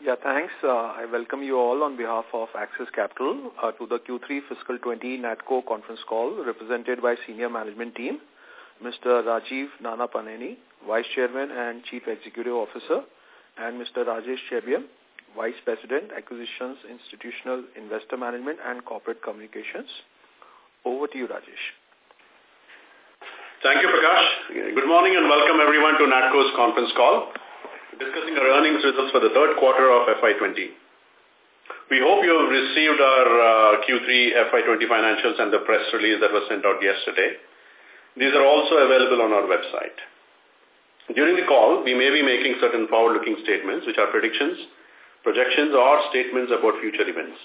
Yeah, thanks. Uh, I welcome you all on behalf of Axis Capital uh, to the Q3 Fiscal 20 NATCO conference call represented by senior management team, Mr. Rajeev Nannapaneni, Vice Chairman and Chief Executive Officer, and Mr. Rajesh Chebiyam, Vice President, Acquisitions, Institutional Investor Management and Corporate Communications. Over to you, Rajesh. Thank you, Prakash. Good morning and welcome everyone to NATCO's conference call discussing our earnings results for the third quarter of FY20. We hope you have received our uh, Q3 FY20 financials and the press release that was sent out yesterday. These are also available on our website. During the call, we may be making certain forward-looking statements, which are predictions, projections, or statements about future events.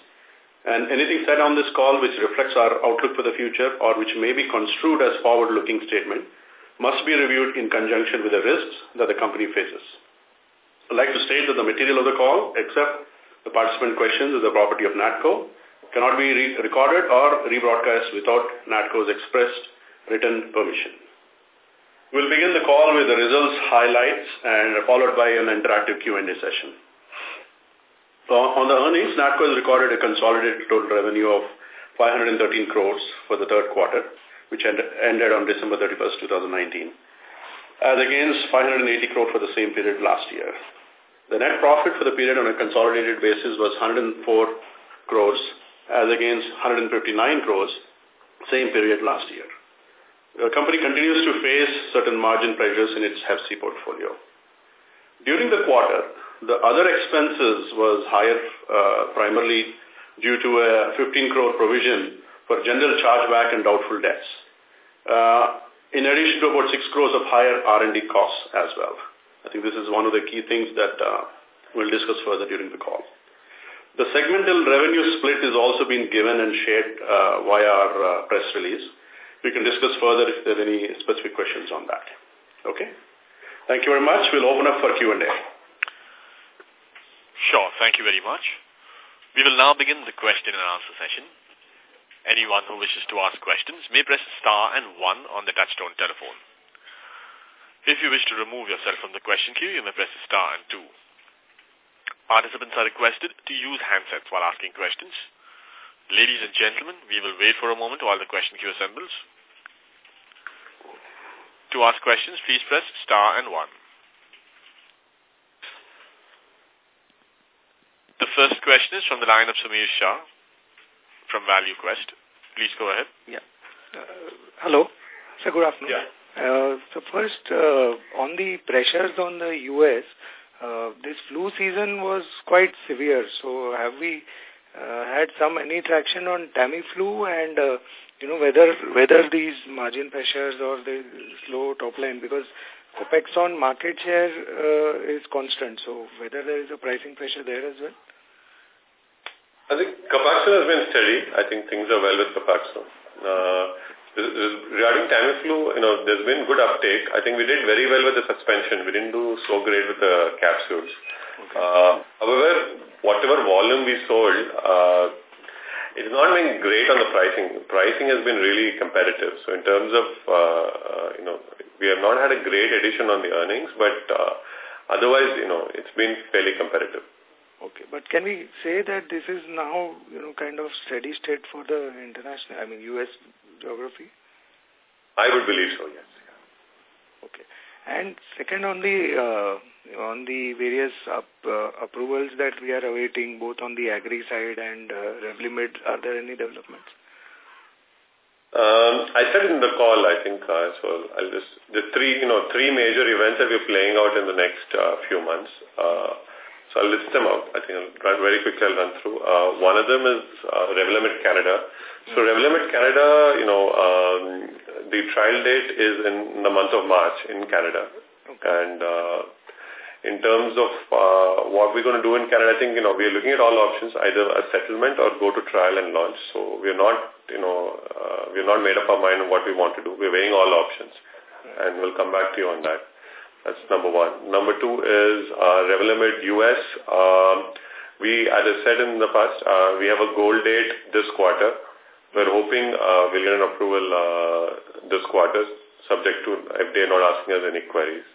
And anything said on this call which reflects our outlook for the future or which may be construed as forward-looking statement must be reviewed in conjunction with the risks that the company faces. I'd like to state that the material of the call, except the participant questions, is the property of NATCO, cannot be re recorded or rebroadcast without NATCO's expressed written permission. We'll begin the call with the results highlights and followed by an interactive Q&A session. So on the earnings, NATCO has recorded a consolidated total revenue of 513 crores for the third quarter, which ended on December 31st, 2019, as against 580 crore for the same period last year. The net profit for the period on a consolidated basis was 104 crores, as against 159 crores, same period last year. The company continues to face certain margin pressures in its Hep C portfolio. During the quarter, the other expenses was higher uh, primarily due to a 15 crore provision for general chargeback and doubtful debts. Uh, in addition to about 6 crores of higher R&D costs as well. I think this is one of the key things that uh, we'll discuss further during the call. The segmental revenue split is also being given and shared uh, via our uh, press release. We can discuss further if there are any specific questions on that. Okay? Thank you very much. We'll open up for Q&A. Sure. Thank you very much. We will now begin the question and answer session. Anyone who wishes to ask questions may press star and one on the touchtone telephone. If you wish to remove yourself from the question queue, you may press star and two. Participants are requested to use handsets while asking questions. Ladies and gentlemen, we will wait for a moment while the question queue assembles. To ask questions, please press star and one. The first question is from the line of Samir Shah from Value Quest. Please go ahead. Yeah. Uh, hello. Sir, good afternoon. Yeah. Uh, so first, uh, on the pressures on the U.S., uh, this flu season was quite severe. So have we uh, had some any traction on Tamiflu and uh, you know whether whether these margin pressures or the slow top line because Copaxone market share uh, is constant. So whether there is a pricing pressure there as well. I think Copaxone has been steady. I think things are well with Copaxone. Uh, regarding Tamiflu, you know, there's been good uptake. I think we did very well with the suspension. We didn't do so great with the capsules. Okay. Uh, however, whatever volume we sold, uh, it's not been great on the pricing. Pricing has been really competitive. So in terms of, uh, uh, you know, we have not had a great addition on the earnings, but uh, otherwise, you know, it's been fairly competitive. Can we say that this is now, you know, kind of steady state for the international, I mean, U.S. geography? I would believe so, yes. Okay. And second on the uh, on the various up, uh, approvals that we are awaiting, both on the agri side and uh, Revlimid, are there any developments? Um, I said in the call, I think, uh, so I'll just, the three, you know, three major events that we're playing out in the next uh, few months. Uh, so I'll list them out. I think I'll try very quickly I'll run through. Uh, one of them is uh, Revlimid Canada. So hmm. Revlimid Canada, you know, um, the trial date is in the month of March in Canada. Okay. And uh, in terms of uh, what we're going to do in Canada, I think, you know, we're looking at all options, either a settlement or go to trial and launch. So we're not, you know, uh, we're not made up our mind on what we want to do. We're weighing all options. And we'll come back to you on that. That's number one. Number two is uh, Revlimid US. Um, we, as I said in the past, uh, we have a goal date this quarter. We're hoping uh, we'll get an approval uh, this quarter, subject to FDA not asking us any queries.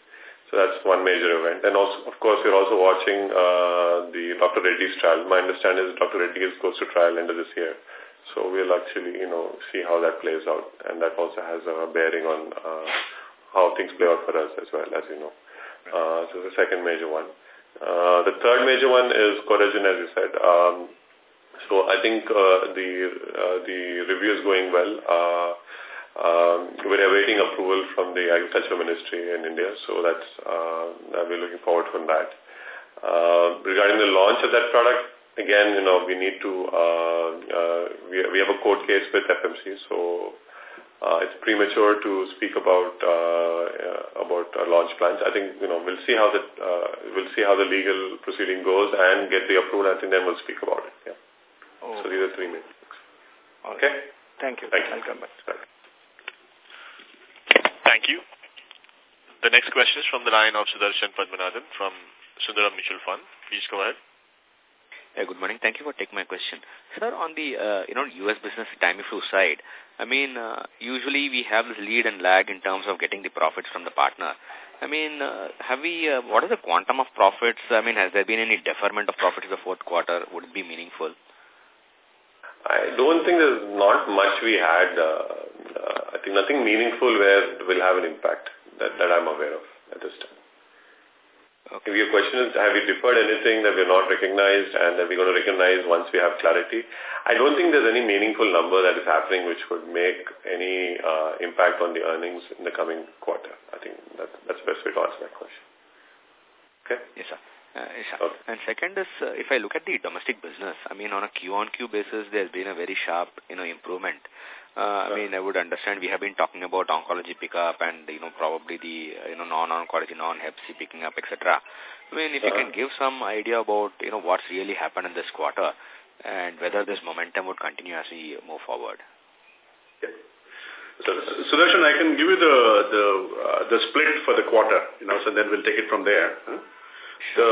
So that's one major event. And also, of course, we're also watching uh, the Dr. Reddy's trial. My understanding is Dr. Reddy goes to trial end of this year. So we'll actually, you know, see how that plays out. And that also has a bearing on uh, how things play out for us as well, as you know. Uh, so the second major one. Uh, the third major one is Coragen, as you said. Um, so I think uh, the uh, the review is going well. Uh, um, we're awaiting approval from the Agriculture Ministry in India, so that's uh, we're looking forward from that. Uh, regarding the launch of that product, again, you know, we need to uh, uh, we we have a court case with FMC, so uh, it's premature to speak about uh, about uh, launch plans. I think you know we'll see how the uh, we'll see how the legal proceeding goes and get the approval. I think then we'll speak about it. Yeah. Oh. So these are three main things. Okay. Thank you. Thank you. I'll come back. Thank you. The next question is from the line of Sudarshan Padmanabhan from Sundaram Mutual Fund. Please go ahead. Yeah, good morning. Thank you for taking my question. Sir, on the uh, you know U.S. business Tamiflu side, I mean, uh, usually we have this lead and lag in terms of getting the profits from the partner. I mean, uh, have we, uh, what is the quantum of profits? I mean, has there been any deferment of profits in the fourth quarter? Would it be meaningful? I don't think there's not much we had. Uh, uh, I think nothing meaningful where it will have an impact that, that I'm aware of at this time. Okay. If your question is, have we deferred anything that we're not recognized and that we're going to recognize once we have clarity? I don't think there's any meaningful number that is happening which would make any uh, impact on the earnings in the coming quarter. I think that, that's the best way to answer that question. Okay? Yes, sir. Uh, okay. And second is, uh, if I look at the domestic business, I mean, on a Q-on-Q basis, there's been a very sharp, you know, improvement. Uh, I mean, I would understand we have been talking about oncology pickup and, you know, probably the, you know, non-oncology, non-Hep C picking up, etc. I mean, if you can give some idea about, you know, what's really happened in this quarter and whether this momentum would continue as we move forward. Yeah. So, Sudarshan, I can give you the the uh, the split for the quarter, you know, so then we'll take it from there. Huh? The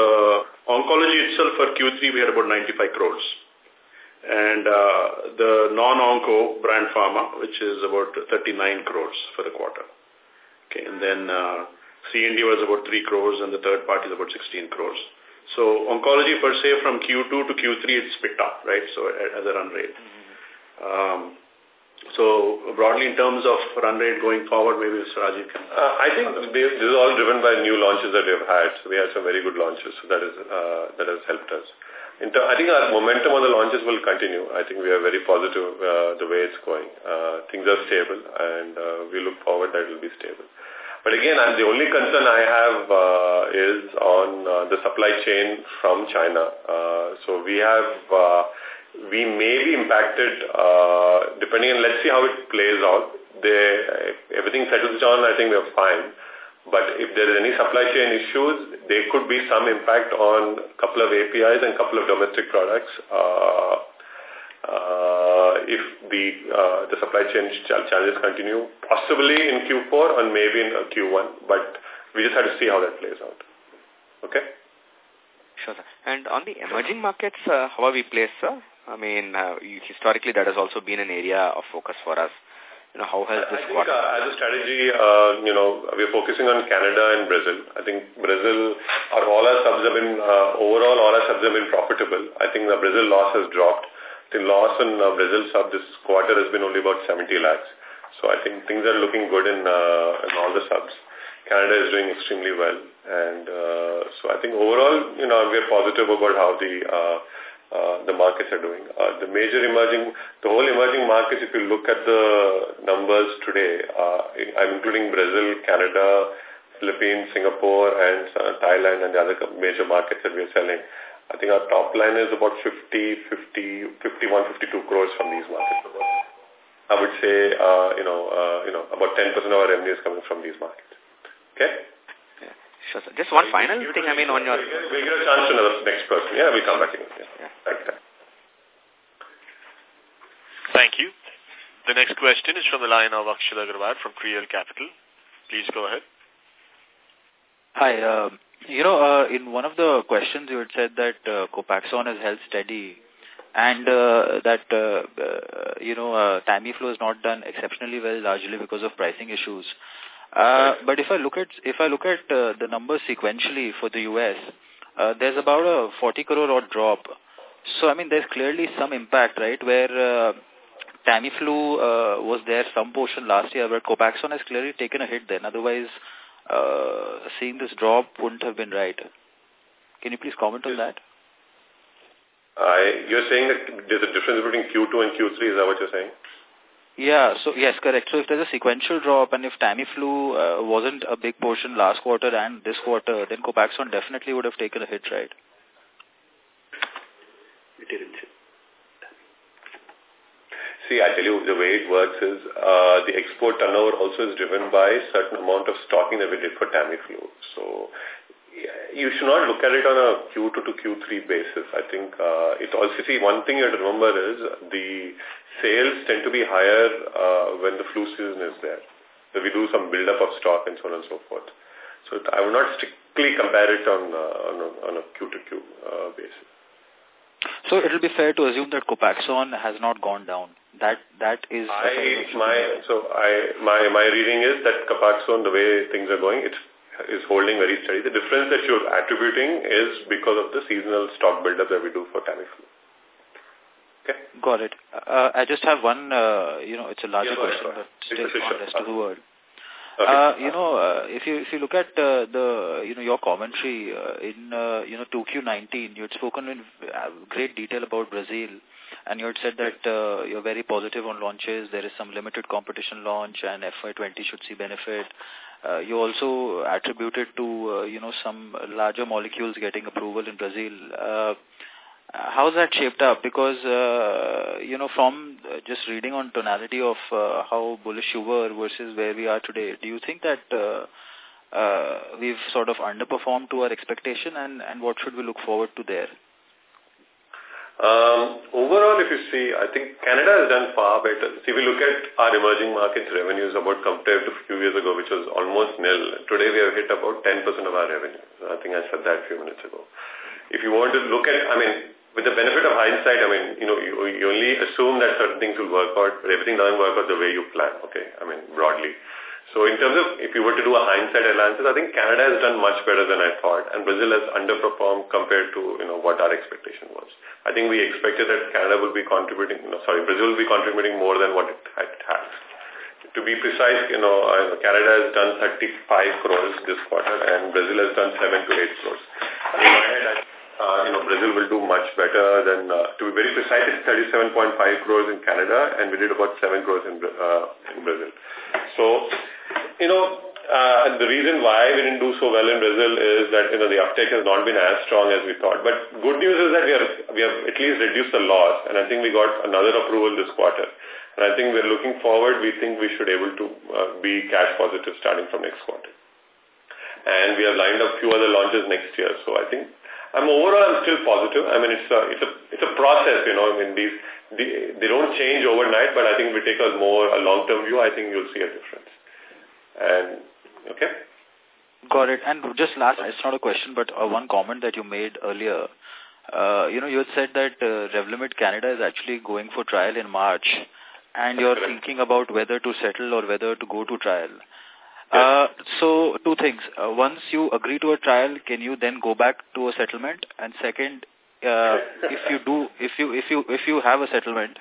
oncology itself for Q3 we had about 95 crores and uh, the non-onco brand pharma, which is about 39 crores for the quarter. Okay, and then uh, C&D was about 3 crores, and the third party is about 16 crores. So oncology per se from Q2 to Q3 it's picked up, right? So as a run rate. Um, so broadly in terms of run rate going forward, maybe Mr. Rajeev can... Uh, I think this is all driven by new launches that we have had. So we had some very good launches. So that, is, uh, that has helped us. I think our momentum on the launches will continue. I think we are very positive uh, the way it's going. Uh, things are stable and uh, we look forward that it will be stable. But again, the only concern I have uh, is on uh, the supply chain from China. Uh, so we have, uh, we may be impacted uh, depending on, let's see how it plays out. They, everything settles down, I think we're fine. But if there is any supply chain issues, there could be some impact on a couple of APIs and couple of domestic products uh, uh, if the uh, the supply chain challenges continue, possibly in Q4 and maybe in Q1. But we just have to see how that plays out. Okay? Sure, sir. And on the emerging markets, uh, how are we placed, sir? I mean, uh, historically that has also been an area of focus for us. You know, how has this I think, uh, as a strategy, uh, you know, we're focusing on Canada and Brazil. I think Brazil, or all our subs have been, uh, overall, all our subs have been profitable. I think the Brazil loss has dropped. The loss in uh, Brazil sub this quarter has been only about 70 lakhs. So I think things are looking good in, uh, in all the subs. Canada is doing extremely well. And uh, so I think overall, you know, we're positive about how the uh, uh, the markets are doing. Uh, the major emerging, the whole emerging markets, if you look at the numbers today, uh, I'm including Brazil, Canada, Philippines, Singapore, and uh, Thailand, and the other major markets that we're selling. I think our top line is about 50, 50, 51, 52 crores from these markets. I would say, uh, you know, uh, you know, about 10% of our revenue is coming from these markets. Okay? Sure, sir. Just one final thing, I mean, on your... We'll get a chance to the next person. Yeah, we'll come back in. Yeah. yeah. Thank you. Thank you. The next question is from the line of Akshat Agarwal from Creal Capital. Please go ahead. Hi. Uh, you know, uh, in one of the questions you had said that uh, Copaxone has held steady and uh, that, uh, uh, you know, uh, Tamiflu has not done exceptionally well largely because of pricing issues. Uh, but if I look at if I look at uh, the numbers sequentially for the US, uh, there's about a 40 crore odd drop. So I mean, there's clearly some impact, right? Where uh, Tamiflu uh, was there some portion last year, but Copaxone has clearly taken a hit then. Otherwise, uh, seeing this drop wouldn't have been right. Can you please comment on that? I, you're saying that there's a difference between Q2 and Q3, is that what you're saying? Yeah, so yes, correct. So if there's a sequential drop and if Tamiflu uh, wasn't a big portion last quarter and this quarter, then Copaxone definitely would have taken a hit, right? It isn't see, I tell you, the way it works is uh, the export turnover also is driven by certain amount of stocking that we did for Tamiflu. So you should not look at it on a Q2 to Q3 basis. I think uh, it also, see, one thing you have to remember is the sales tend to be higher uh, when the flu season is there. So we do some build-up of stock and so on and so forth. So I would not strictly compare it on, uh, on, a, on a Q to Q uh, basis. So it will be fair to assume that Copaxone has not gone down. That that is. I my so I my my reading is that Copaxone, the way things are going, it's is holding very steady. The difference that you're attributing is because of the seasonal stock buildup that we do for Tamiflu. Okay. Got it. Uh, I just have one, uh, you know, it's a larger yeah, question, but still on rest of the word. Okay. Uh, you know, uh, if you if you look at uh, the you know your commentary uh, in uh, you know 2Q19, you had spoken in uh, great detail about Brazil, and you had said that uh, you're very positive on launches. There is some limited competition launch, and FY20 should see benefit. Uh, you also attributed to, uh, you know, some larger molecules getting approval in Brazil. Uh, how's that shaped up? Because, uh, you know, from just reading on tonality of uh, how bullish you were versus where we are today, do you think that uh, uh, we've sort of underperformed to our expectation and, and what should we look forward to there? Um, overall, if you see, I think Canada has done far better. See, if we look at our emerging markets revenues about compared to a few years ago, which was almost nil. Today, we have hit about 10% of our revenue. I think I said that a few minutes ago. If you want to look at, I mean, with the benefit of hindsight, I mean, you know, you, you only assume that certain things will work out, but everything doesn't work out the way you plan, okay? I mean, broadly. So in terms of, if you were to do a hindsight analysis, I think Canada has done much better than I thought, and Brazil has underperformed compared to, you know, what our expectation was. I think we expected that Canada would be contributing, sorry, Brazil will be contributing more than what it had. To be precise, you know, Canada has done 35 crores this quarter, and Brazil has done 7 to 8 crores. In my head, I, you know, Brazil will do much better than, uh, to be very precise, it's 37.5 crores in Canada, and we did about 7 crores in, uh, in Brazil. So, you know, uh, and the reason why we didn't do so well in Brazil is that, you know, the uptake has not been as strong as we thought. But good news is that we, are, we have at least reduced the loss, and I think we got another approval this quarter. And I think we're looking forward, we think we should able to uh, be cash positive starting from next quarter. And we have lined up few other launches next year. So I think, I'm overall, I'm still positive. I mean, it's a, it's a, it's a process, you know, I mean, these, they, they don't change overnight, but I think we take a more, a long-term view, I think you'll see a difference. And, okay? Got it. And just last, it's not a question, but uh, one comment that you made earlier. Uh, you know, you had said that uh, Revlimid Canada is actually going for trial in March, and you're thinking about whether to settle or whether to go to trial. Uh, so, two things. Uh, once you agree to a trial, can you then go back to a settlement? And second, uh, if you do, if you if you if you have a settlement,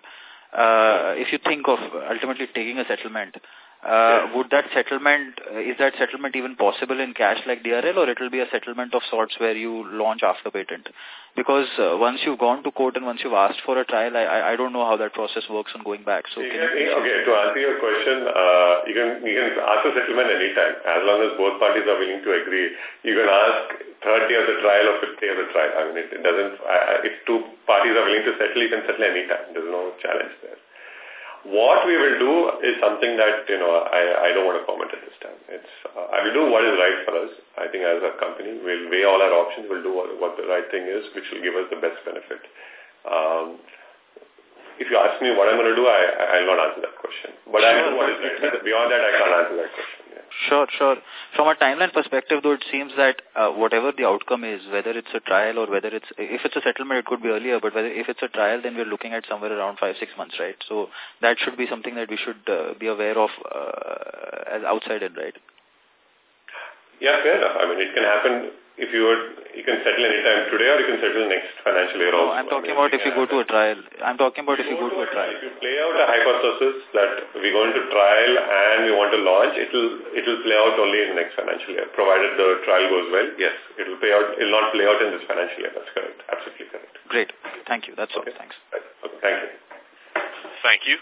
uh, if you think of ultimately taking a settlement, uh, would that settlement, uh, is that settlement even possible in cash like DRL or it will be a settlement of sorts where you launch after patent? Because uh, once you've gone to court and once you've asked for a trial, I, I don't know how that process works on going back. So can okay, to answer your question, uh, you, can, you can ask a settlement anytime as long as both parties are willing to agree. You can ask third day of the trial or fifth day of the trial. I mean, it, it doesn't, uh, if two parties are willing to settle, you can settle anytime. There's no challenge there. What we will do is something that, you know, I, I don't want to comment at this time. It's, uh, I will do what is right for us. I think as a company, we'll weigh all our options, we'll do what, what the right thing is, which will give us the best benefit. Um, if you ask me what I'm going to do, I, I'll not answer that question. But I know what is right. Beyond that, I can't answer that question. Sure, sure. From a timeline perspective, though, it seems that uh, whatever the outcome is, whether it's a trial or whether it's, if it's a settlement, it could be earlier, but whether if it's a trial, then we're looking at somewhere around five, six months, right? So that should be something that we should uh, be aware of uh, as outside in, right? Yeah, fair enough. I mean, it can happen if you were, you can settle anytime today or you can settle next financial year no, also. I'm talking I mean, about if you go to a trial. I'm talking about if you go to a trial. If you play out a hypothesis that we're going to trial and we want to launch, it will it will play out only in the next financial year. Provided the trial goes well, yes, it will play out. It will not play out in this financial year. That's correct. Absolutely correct. Great. Thank you. That's okay. all. Thanks. Okay. Thank you. Thank you.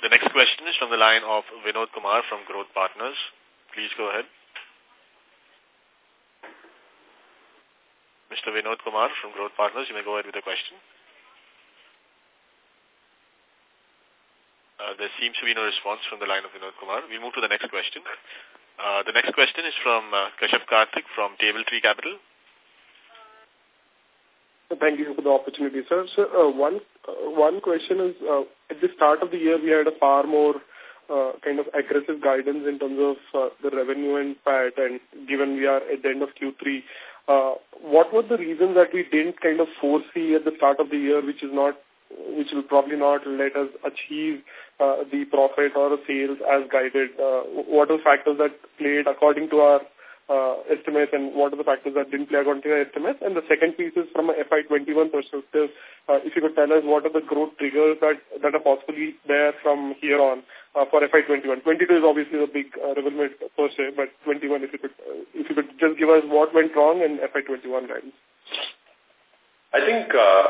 The next question is from the line of Vinod Kumar from Growth Partners. Please go ahead. Mr. Vinod Kumar from Growth Partners, you may go ahead with the question. Uh, there seems to be no response from the line of Vinod Kumar. We'll move to the next question. Uh, the next question is from uh, Kashyap Karthik from Table Tree Capital. Thank you for the opportunity, sir. Uh, one uh, one question is, uh, at the start of the year, we had a far more uh, kind of aggressive guidance in terms of uh, the revenue and PAT, and given we are at the end of Q3, uh, what were the reasons that we didn't kind of foresee at the start of the year, which is not, which will probably not let us achieve uh, the profit or sales as guided? Uh, what are factors that played according to our uh, estimates and what are the factors that didn't play according to our estimates? And the second piece is from a FY21 perspective, uh, if you could tell us what are the growth triggers that, that are possibly there from here on uh, for FY21. 22 is obviously a big uh, Revlimid per se, but 21, if you could, uh, if you could just give us what went wrong in FY21 guidance. I think uh,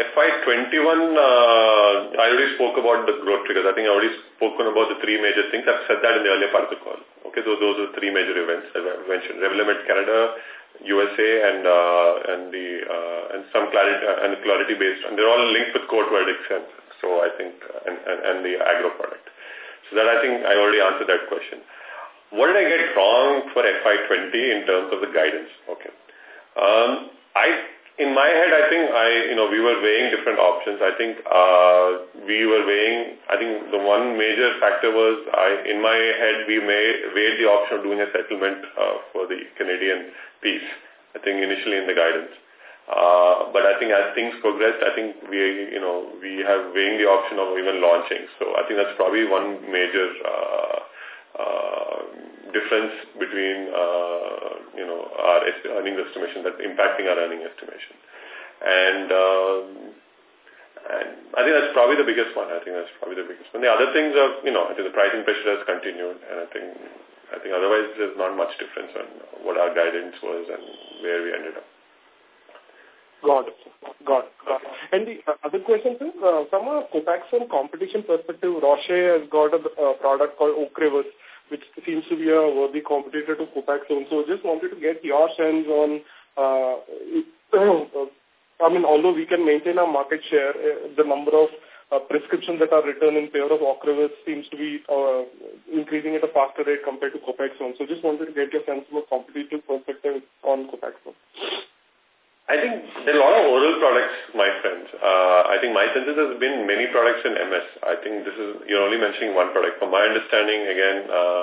FY21, uh, I already spoke about the growth triggers. I think I already spoken about the three major things. I've said that in the earlier part of the call. Okay, so those are the three major events that I mentioned. Revlimid Canada, USA, and uh, and the uh, and some clarity uh, and clarity based, and they're all linked with court verdicts. And so I think and, and and the agro product. So that I think I already answered that question. What did I get wrong for FY20 in terms of the guidance? Okay. Um, I, in my head, I think I, you know, we were weighing different options. I think uh, we were weighing, I think the one major factor was, I, in my head, we may weighed the option of doing a settlement uh, for the Canadian piece, I think initially in the guidance. Uh, but I think as things progressed, I think we, you know, we have weighing the option of even launching. So I think that's probably one major uh, uh, difference between, uh, you know, our earnings estimation that's impacting our earning estimation. And, um, and I think that's probably the biggest one. I think that's probably the biggest one. The other things are, you know, I think the pricing pressure has continued, and I think, I think otherwise there's not much difference on what our guidance was and where we ended up. Got it. Got it. Got it. And the uh, other question is, uh, from a competition perspective, Roche has got a uh, product called Ocrevus, which seems to be a worthy competitor to Copaxone. So just wanted to get your sense on, uh, I mean, although we can maintain our market share, uh, the number of uh, prescriptions that are written in favor of Ocrevus seems to be uh, increasing at a faster rate compared to Copaxone. So just wanted to get your sense from a competitive perspective on Copaxone. I think there are a lot of oral products, my friends. Uh, I think my sense is there's been many products in MS. I think this is, you're only mentioning one product. From my understanding, again, uh,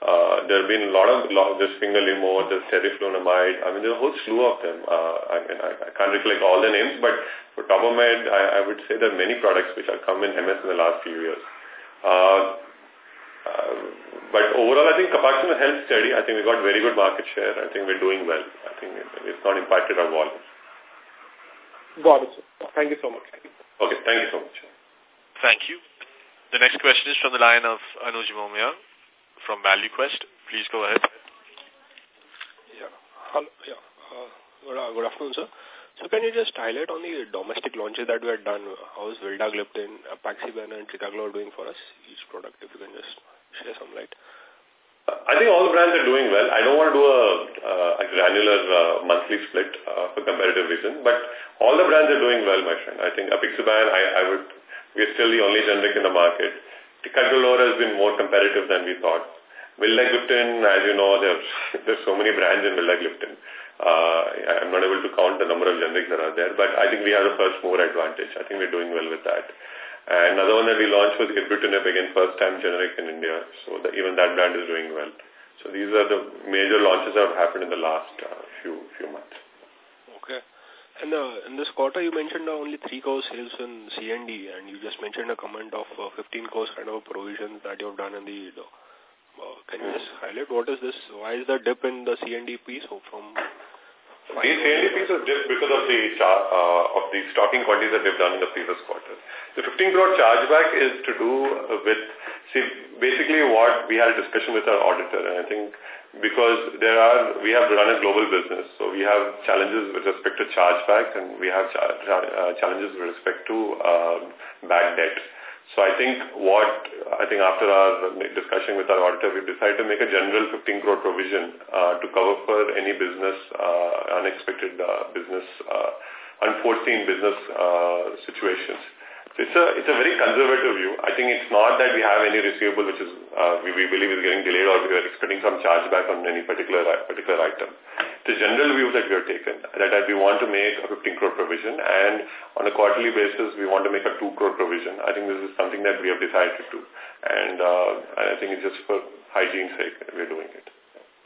uh, there have been a lot of, lot, there's fingolimod, there's teriflunomide. I mean, there's a whole slew of them. Uh, I mean, I, I can't recollect all the names, but for top of my head, I, I would say there are many products which have come in MS in the last few years. Uh, uh, but overall, I think Copaxone has held steady. I think we got very good market share. I think we're doing well. I think it's not impacted our volume. Got it, sir. Thank you so much. Okay, thank you so much. Thank you. The next question is from the line of Anuj Momia from ValueQuest. Please go ahead. Yeah. Hello. Yeah. Uh, good, uh, good afternoon, sir. So can you just highlight on the domestic launches that we have done? How is Vildagliptin, Apixaban, and Ticagrelor doing for us? Each product, if you can just I think all the brands are doing well. I don't want to do a, uh, a granular uh, monthly split uh, for comparative reason, but all the brands are doing well, my friend. I think Apixaban, I, I would, we're still the only generic in the market. Ticagrelor has been more competitive than we thought. Vildagliptin, as you know, there's, there's so many brands in Vildagliptin. Uh, I'm not able to count the number of generics that are there, but I think we have the first mover advantage. I think we're doing well with that. Another one that we launched was Ibrutinib, again, first time generic in India. So the, even that brand is doing well. So these are the major launches that have happened in the last uh, few few months. Okay. And uh, in this quarter, you mentioned uh, only 3 crores sales in C&D, and you just mentioned a comment of uh, 15 crores kind of provisions that you have done in the uh, can you just highlight what is this? Why is the dip in the C&D piece from the C&D piece is dipped because of the uh, of the stocking quantities that they've done in the previous quarter. The 15 crore chargeback is to do with, see, basically what we had a discussion with our auditor, and I think because there are, we have run a global business, so we have challenges with respect to chargeback and we have uh, challenges with respect to uh, bad debt. So I think what, I think after our discussion with our auditor, we've decided to make a general 15 crore provision uh, to cover for any business, uh, unexpected uh, business, uh, unforeseen business uh, situations. It's a, it's a very conservative view. I think it's not that we have any receivable which is, uh, we, we believe is getting delayed or we are expecting some chargeback on any particular, particular item the general view that we have taken, that we want to make a 15 crore provision and on a quarterly basis we want to make a 2 crore provision. I think this is something that we have decided to do and uh, I think it's just for hygiene's sake we're doing it.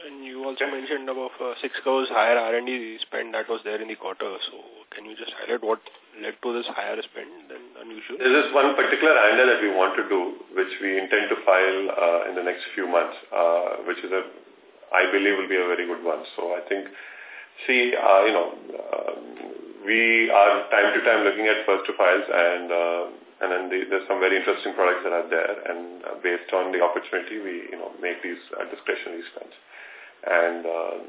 And you also okay. mentioned about uh, 6 crores higher R&D spend that was there in the quarter. So can you just highlight what led to this higher spend than unusual? This one particular ANDA that we want to do, which we intend to file uh, in the next few months, uh, which is a I believe will be a very good one. So I think, see, uh, you know, uh, we are time to time looking at first to files and uh, and then the, there's some very interesting products that are there and uh, based on the opportunity we, you know, make these discretionary spends. And,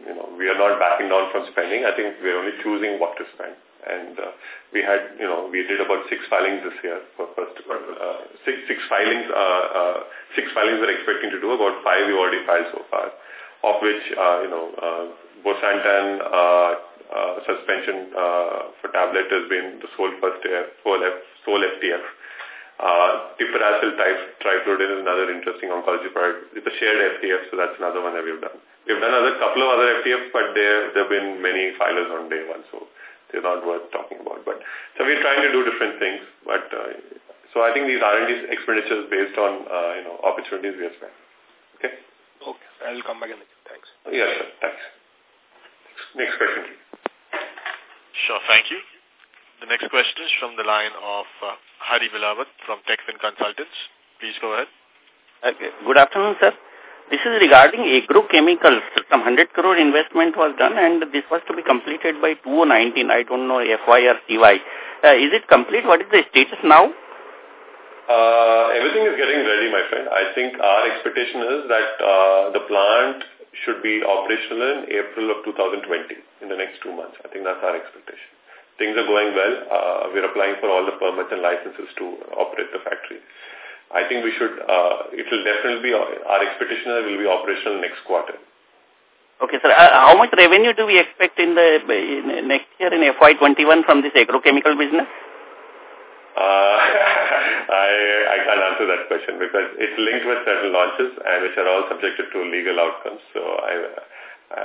you know, we are not backing down from spending. I think we're only choosing what to spend. And uh, we had, you know, we did about six filings this year for first, uh, six, six filings, uh, uh, six filings we're expecting to do. About five we already filed so far of which, uh, you know, uh, bosentan uh, uh, suspension uh, for tablet has been the sole first sole, F, sole FTF. Uh, tipiracil trifluridine is another interesting oncology product. It's a shared FTF, so that's another one that we've done. We've done a couple of other FTFs, but there there have been many filers on day one, so they're not worth talking about. But so we're trying to do different things, but uh, so I think these R&D expenditures based on uh, you know opportunities we have spent. Okay. Okay, I'll come back in the Thanks. Yes, sir. Thanks. Next question. Sure, thank you. The next question is from the line of uh, Hari Vilawat from TechFin Consultants. Please go ahead. Okay. Good afternoon, sir. This is regarding agrochemicals. Some 100 crore investment was done and this was to be completed by 2019. I don't know FY or CY. Uh, is it complete? What is the status now? Uh, everything is getting ready, my friend. I think our expectation is that uh, the plant should be operational in April of 2020, in the next two months. I think that's our expectation. Things are going well. Uh, we're applying for all the permits and licenses to operate the factory. I think we should, uh, it will definitely be, our expectation will be operational next quarter. Okay, sir. Uh, how much revenue do we expect in the in next year in FY21 from this agrochemical business? Uh, I, I can't answer that question because it's linked with certain launches and which are all subjected to legal outcomes. So I,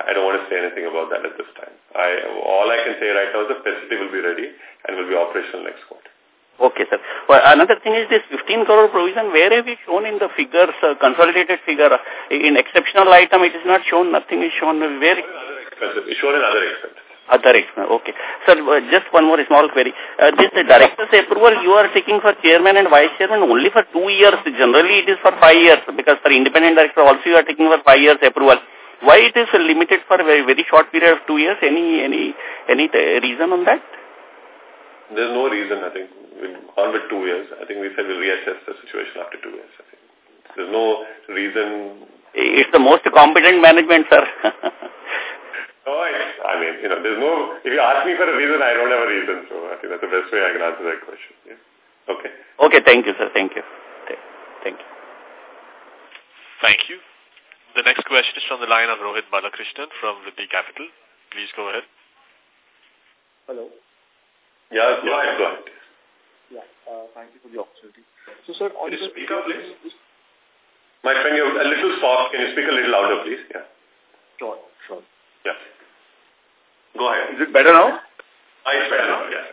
I don't want to say anything about that at this time. I, all I can say right now is the facility will be ready and will be operational next quarter. Okay, sir. Well, another thing is this 15 crore provision, where have you shown in the figures, uh, consolidated figure? In exceptional item, it is not shown, nothing is shown. Where? It's shown in other expenses. Other expense. Okay. Sir, uh, just one more small query. Uh, this uh, director's approval you are taking for chairman and vice chairman only for two years. Generally, it is for five years because for independent director also you are taking for five years approval. Why it is limited for a very, very short period of two years? Any any any reason on that? There's no reason. I think we've gone with two years. I think we said we'll reassess the situation after two years. I think there's no reason. It's the most competent management, sir. No, I, I mean, you know, there's no, if you ask me for a reason, I don't have a reason. So I think that's the best way I can answer that question. Yeah. Okay. Okay, thank you, sir. Thank you. Thank you. Thank you. The next question is from the line of Rohit Balakrishnan from Vidhi Capital. Please go ahead. Hello. Yeah, go ahead. Go ahead. Yeah, uh, thank you for the opportunity. So, sir, on Can you speak up, please? My friend, you're a little soft. Can you speak a little louder, please? Yeah. Sure, sure. Yeah. Go ahead. Is it better now? Ah, it's better now, yeah.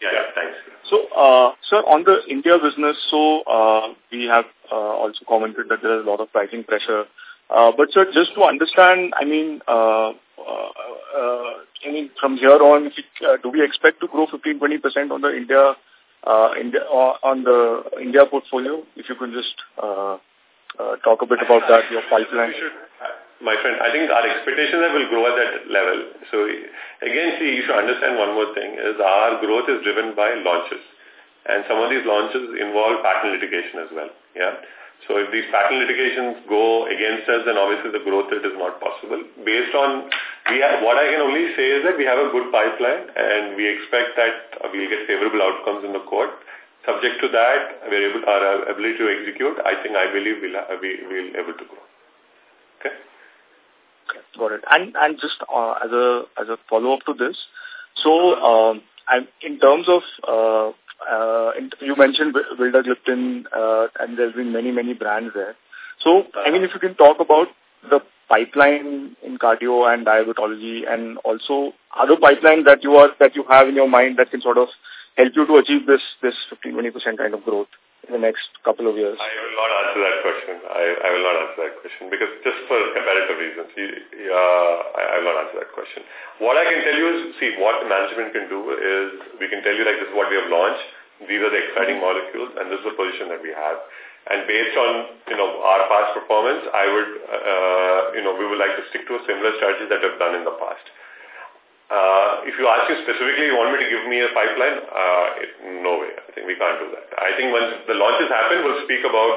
Yeah, yeah, thanks. So, uh, sir, on the India business, so uh, we have uh, also commented that there is a lot of pricing pressure. Uh, but, sir, just to understand, I mean, uh, uh, uh, from here on, uh, do we expect to grow 15-20% on the India, uh, India uh, on the India portfolio? If you can just uh, uh, talk a bit about that, your pipeline? my friend, I think our expectations will grow at that level. So again, see, you should understand one more thing is our growth is driven by launches. And some of these launches involve patent litigation as well. Yeah. So if these patent litigations go against us, then obviously the growth rate is not possible. Based on, we have, what I can only say is that we have a good pipeline and we expect that we'll get favorable outcomes in the court. Subject to that, we're able, our ability to execute, I think, I believe we'll, we, will able to grow. Okay? Okay, got it. And, and just uh, as a, as a follow-up to this, so um, in terms of uh, uh, you mentioned Vildagliptin, uh, and there's been many, many brands there. So, I mean, if you can talk about the pipeline in cardio and diabetology and also other pipeline that you are, that you have in your mind that can sort of help you to achieve this, this 15-20% kind of growth in the next couple of years? I will not answer that question. I, I will not answer that question because just for comparative reasons, uh, I, I will not answer that question. What I can tell you is, see, what the management can do is we can tell you like this is what we have launched. These are the exciting molecules and this is the position that we have. And based on, you know, our past performance, I would, uh, you know, we would like to stick to a similar strategy that we've done in the past. Uh, if you ask me specifically, you want me to give me a pipeline? Uh, it, no way. I think we can't do that. I think once the launches happen, we'll speak about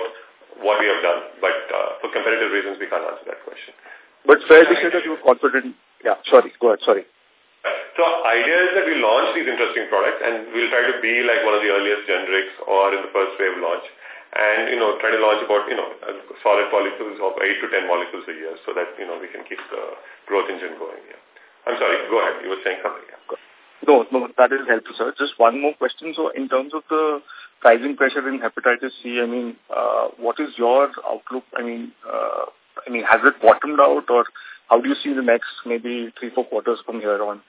what we have done. But uh, for competitive reasons, we can't answer that question. But fair to say that you're confident. Yeah, sorry. Go ahead. Sorry. So idea is that we launch these interesting products and we'll try to be like one of the earliest generics or in the first wave launch. And, you know, try to launch about, you know, solid molecules of 8 to 10 molecules a year so that, you know, we can keep the growth engine going. Yeah. I'm sorry, go ahead. You were saying something. Yeah. No, no, that is helpful, sir. Just one more question. So in terms of the pricing pressure in hepatitis C, I mean, uh, what is your outlook? I mean, uh, I mean, has it bottomed out or how do you see the next maybe three, four quarters from here on?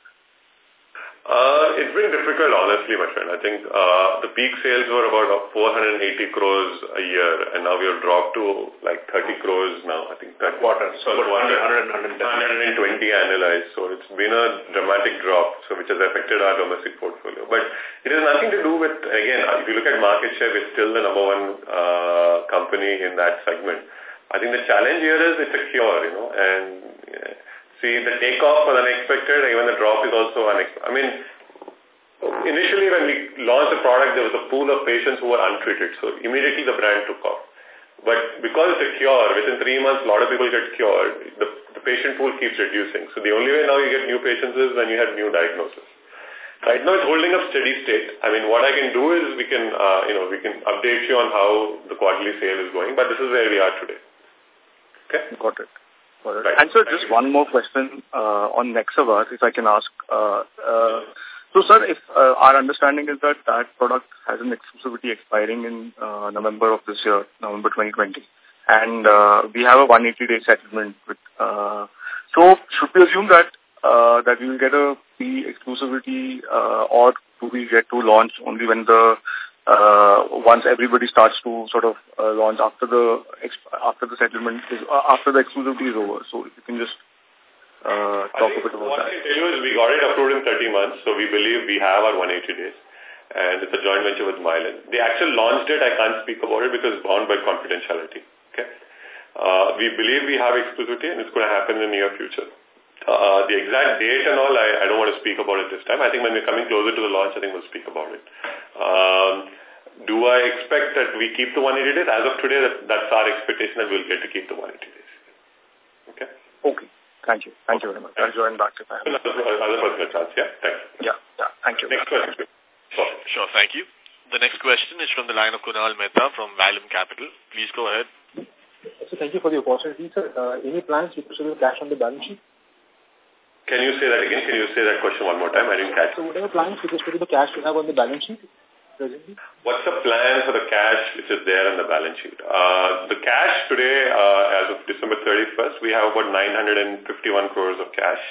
Uh, it's been difficult, honestly, my friend. I think uh, the peak sales were about 480 crores a year, and now we have dropped to like 30 crores now. I think that quarter. So about 100, 100, 120 annualized. So it's been a dramatic drop, so which has affected our domestic portfolio. But it has nothing to do with, again, if you look at market share, we're still the number one uh, company in that segment. I think the challenge here is it's a cure, you know, and See, the takeoff was unexpected, even the drop is also unexpected. I mean, initially when we launched the product, there was a pool of patients who were untreated, so immediately the brand took off. But because it's a cure, within three months, a lot of people get cured, the, the patient pool keeps reducing. So the only way now you get new patients is when you have new diagnosis. Right now it's holding up steady state. I mean, what I can do is we can, uh, you know, we can update you on how the quarterly sale is going, but this is where we are today. Okay? Got it. Right. And sir, just one more question uh, on Nexavar, if I can ask. Uh, uh, so, sir, if uh, our understanding is that that product has an exclusivity expiring in uh, November of this year, November 2020, and uh, we have a 180-day settlement. With, uh, so, should we assume that uh, that we will get a P exclusivity, uh, or do we get to launch only when the uh, once everybody starts to sort of uh, launch after the after the settlement is uh, after the exclusivity is over. So you can just uh, talk a bit about what that. What I can tell you is we got it approved in 30 months, so we believe we have our 180 days. And it's a joint venture with Mylan. The actual launch date, I can't speak about it because it's bound by confidentiality. Okay. Uh, we believe we have exclusivity and it's going to happen in the near future. Uh, the exact date and all, I, I don't want to speak about it this time. I think when we're coming closer to the launch, I think we'll speak about it. Um, do I expect that we keep the 180 days? As of today, that, that's our expectation that we'll get to keep the 180 days. Okay? Okay. Thank you. Thank you very much. I'll join back if I have Other, other personal chance, yeah? Thank you. Yeah, yeah. Thank you. Next question. Sure. sure, thank you. The next question is from the line of Kunal Mehta from Vallum Capital. Please go ahead. So thank you for the opportunity, sir. Uh, any plans to pursue the cash on the balance sheet? Can you say that again? Can you say that question one more time? I didn't catch So whatever plans with respect to the cash you have on the balance sheet presently? What's the plan for the cash which is there on the balance sheet? Uh, the cash today, uh, as of December 31st, we have about 951 crores of cash.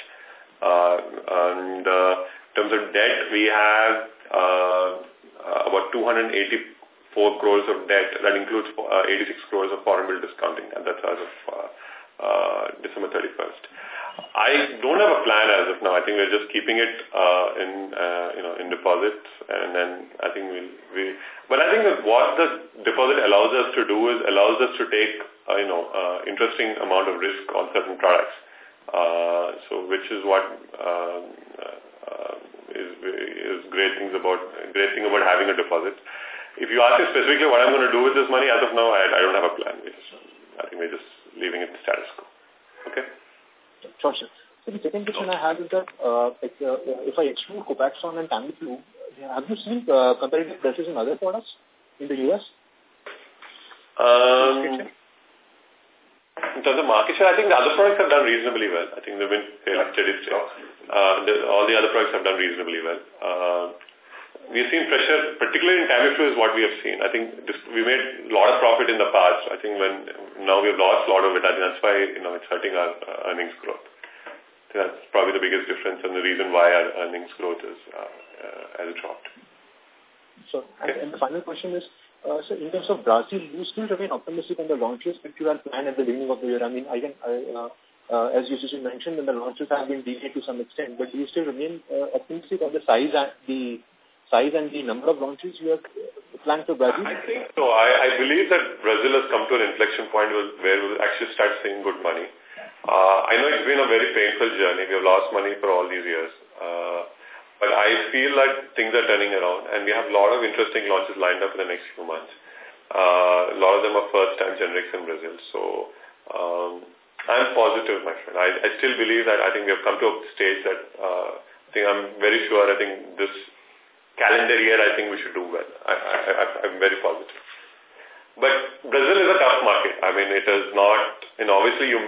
Uh, and uh, in terms of debt, we have uh, about 284 crores of debt. That includes uh, 86 crores of foreign bill discounting, and that's as of uh, uh, December 31st. I don't have a plan as of now. I think we're just keeping it uh, in uh, you know in deposits, and then I think we'll we. But I think that what the deposit allows us to do is allows us to take uh, you know, uh, interesting amount of risk on certain products. Uh, so which is what uh, uh, is, is great things about great thing about having a deposit. If you ask me specifically what I'm going to do with this money, as of now, I, I don't have a plan. Just, I think we're just leaving it status quo. Okay. Sure. So the second question I have is that uh, if, uh, if I exclude Copaxone and Tamiflu, have you seen uh, competitive pressures in other products in the U.S.? Um, in terms of market share, I think the other products have done reasonably well. I think they've been fairly steady state. Uh, all the other products have done reasonably well. Uh, we've seen pressure, particularly in Tamiflu is what we have seen. I think this, we made a lot of profit in the past. I think when now we've lost a lot of it, I think that's why you know it's hurting our uh, earnings growth. That's probably the biggest difference and the reason why our earnings growth is uh, uh, has dropped. So, okay. and, and the final question is, uh, so in terms of Brazil, do you still remain optimistic on the launches which you had planned at the beginning of the year. I mean, I can, I, uh, uh, as you just mentioned, the launches have been delayed to some extent, but do you still remain uh, optimistic on the size and the size and the number of launches you have planned for Brazil? I think so. I, I believe that Brazil has come to an inflection point where we'll actually start seeing good money. Uh, I know it's been a very painful journey. We have lost money for all these years. Uh, but I feel like things are turning around and we have a lot of interesting launches lined up in the next few months. Uh, a lot of them are first-time generics in Brazil. So um, I'm positive, my friend. I, I still believe that I think we have come to a stage that I think I'm very sure I think this calendar year I think we should do well. I, I, I'm very positive. But Brazil is a tough market. I mean, it is not, and obviously you,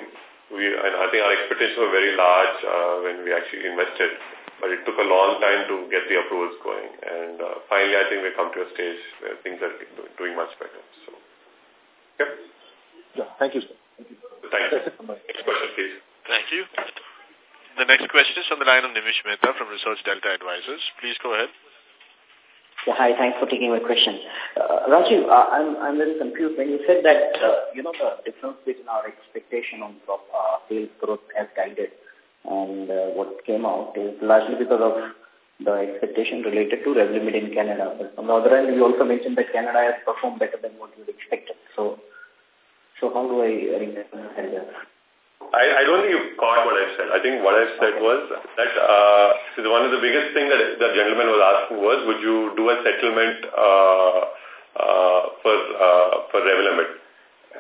we, and I think our expectations were very large uh, when we actually invested but it took a long time to get the approvals going. And uh, finally, I think we come to a stage where things are doing much better. So, yeah. Yeah, thank you, sir. Thank you. Thank you. Next question, please. Thank you. The next question is from the line of Nimish Mehta from Research Delta Advisors. Please go ahead. Yeah, hi, thanks for taking my question. Uh, Rajeev, uh, I'm, I'm very confused. When you said that, uh, you know, the difference between our expectation on uh, sales growth as guided and uh, what came out is largely because of the expectation related to Revlimid in Canada. But on the other hand, you also mentioned that Canada has performed better than what you expected. So, so how do I reconcile that? I, I don't think you caught what I said. I think what I said okay. was that uh, one of the biggest thing that the gentleman was asking was, would you do a settlement uh, uh, for uh, for Revlimid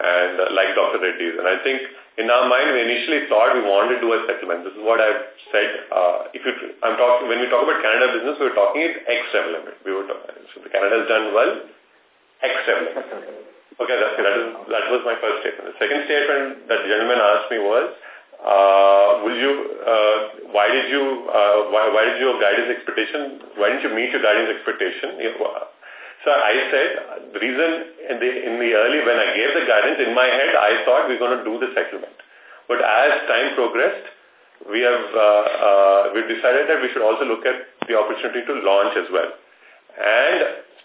and uh, like Dr. Reddy's? And I think in our mind, we initially thought we wanted to do a settlement. This is what I've said. Uh, if you, I'm talking when we talk about Canada business, we're talking it ex Revlimid. We were talking, so the Canada has done well, ex Revlimid. Okay, that's, that is that was my first statement. The second statement that the gentleman asked me was, uh, will you, uh, why did you, uh, why, why did your guidance expectation, why didn't you meet your guidance expectation? So I said, the reason in the, in the early, when I gave the guidance, in my head, I thought we are going to do the settlement. But as time progressed, we have uh, uh, we decided that we should also look at the opportunity to launch as well. And,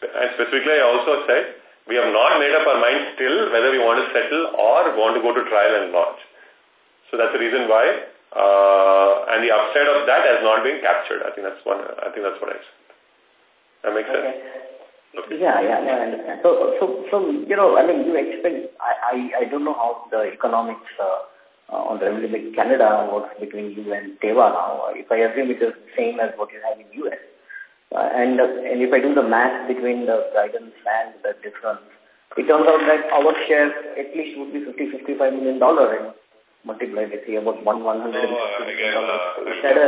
and specifically, I also said, we have not made up our mind still whether we want to settle or want to go to trial and launch. So that's the reason why, uh, and the upside of that has not been captured. I think that's one. I think that's what I said. That makes okay. sense. Okay. Yeah, yeah, yeah, I understand. So, so, so, you know, I mean, you expect, I, I, I don't know how the economics uh, uh, on the Revlimid Canada works between you and Teva now. If I assume it is the same as what you have in US. Uh, and, uh, and if I do the math between the guidance and the difference, it turns out that our share at least would be 50, 55 million dollar and multiplied, let's say, about one, 100 oh, uh, again, uh, is that a,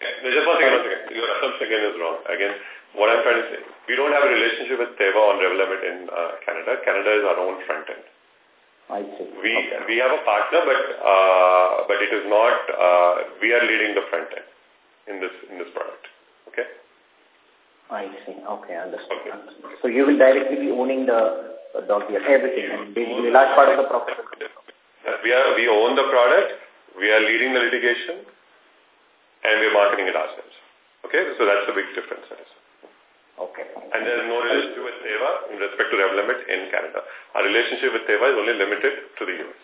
just one second, one second. Your assumption again is wrong. Again, what I'm trying to say, we don't have a relationship with Teva on Revlimid in uh, Canada. Canada is our own front end. I see. We okay. we have a partner, but uh, but it is not. Uh, we are leading the front end in this in this product. I see. Okay, understood. So you will directly be owning the, the dossier, everything, and basically large part of the profit. We are we own the product. We are leading the litigation, and we are marketing it ourselves. Okay, so that's the big difference. Okay. And there is no relationship with Teva in respect to Revlimid in Canada. Our relationship with Teva is only limited to the US.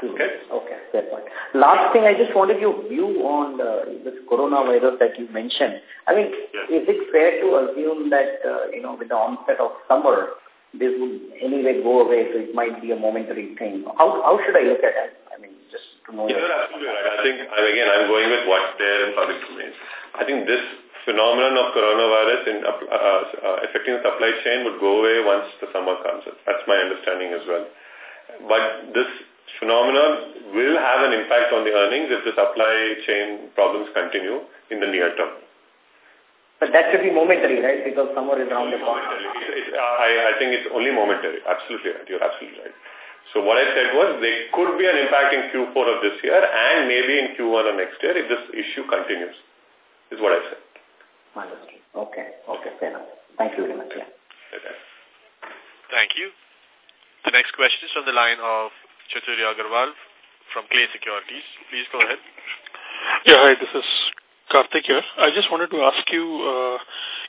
Okay. Okay, fair point. Last thing, I just wanted your view on the, this coronavirus that you mentioned. I mean, yes. is it fair to assume that, uh, you know, with the onset of summer, this would anyway go away, so it might be a momentary thing. How how should I look at it? I mean, just to know. You're absolutely right. I think, again, I'm going with what's there in public domain. I think this phenomenon of coronavirus in uh, uh, affecting the supply chain would go away once the summer comes. That's my understanding as well. But this phenomenon will have an impact on the earnings if the supply chain problems continue in the near term. But that should be momentary, right? Because summer is around the corner. It's, uh, I, I think it's only momentary. Absolutely right. You're absolutely right. So what I said was there could be an impact in Q4 of this year and maybe in Q1 of next year if this issue continues, is what I said. Understood. Okay. Okay. Fair enough. Thank you very much. Yeah. Okay. Thank you. The next question is from the line of Chaturya Agarwal from Clay Securities. Please go ahead. Yeah, hi, this is Karthik here. I just wanted to ask you, uh,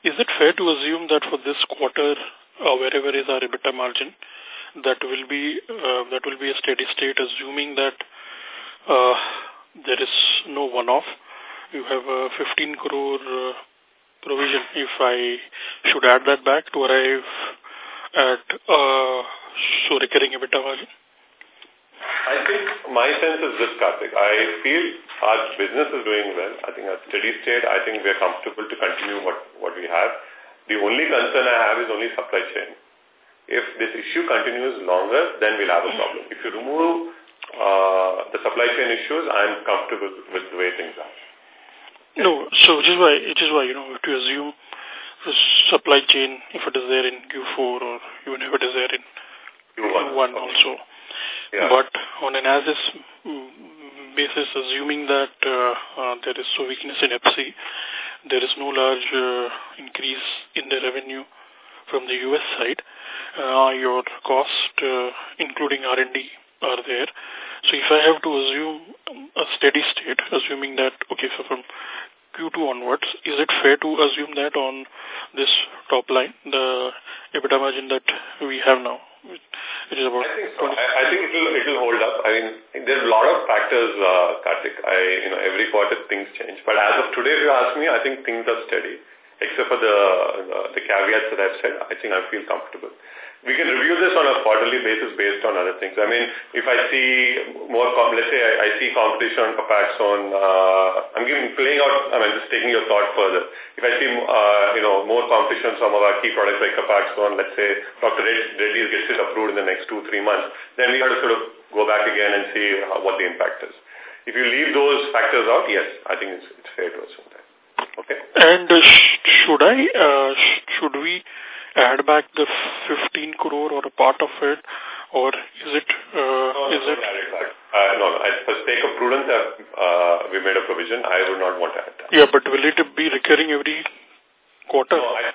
is it fair to assume that for this quarter, uh, wherever is our EBITDA margin, that will be uh, that will be a steady state, assuming that uh, there is no one-off. You have a 15 crore uh, provision. If I should add that back to arrive at uh, so recurring EBITDA margin. I think my sense is this, Karthik. I feel our business is doing well. I think at steady state, I think we're comfortable to continue what, what we have. The only concern I have is only supply chain. If this issue continues longer, then we'll have a problem. If you remove uh, the supply chain issues, I'm comfortable with the way things are. No, so which is why, it is why, you know, to assume the supply chain, if it is there in Q4 or even if it is there in Q1, Q1 also. Yeah. But on an as-is basis, assuming that uh, uh, there is so weakness in FC, there is no large uh, increase in the revenue from the U.S. side, your cost, including R&D, are there. So if I have to assume a steady state, assuming that, okay, so from Q2 onwards, is it fair to assume that on this top line, the EBITDA margin that we have now, it is about I think so. I, I, think it will it will hold up. I mean, there's a lot of factors, uh, Karthik. I you know every quarter things change, but as of today, if you ask me, I think things are steady, except for the uh, the caveats that I've said. I think I feel comfortable we can review this on a quarterly basis based on other things. I mean, if I see more, let's say I, I see competition on Copaxone, uh, I'm giving, playing out, I mean, just taking your thought further. If I see, uh, you know, more competition on some of our key products like Copaxone, let's say Dr. Reddy's gets it approved in the next two, three months, then we have to sort of go back again and see how, what the impact is. If you leave those factors out, yes, I think it's, it's fair to assume that. Okay. And uh, sh should I, uh, sh should we add back the 15 crore or a part of it, or is it? Uh, no, is it? Uh, no, I, for sake of prudence, uh, we made a provision. I would not want to add that. Yeah, but will it be recurring every quarter? No, I,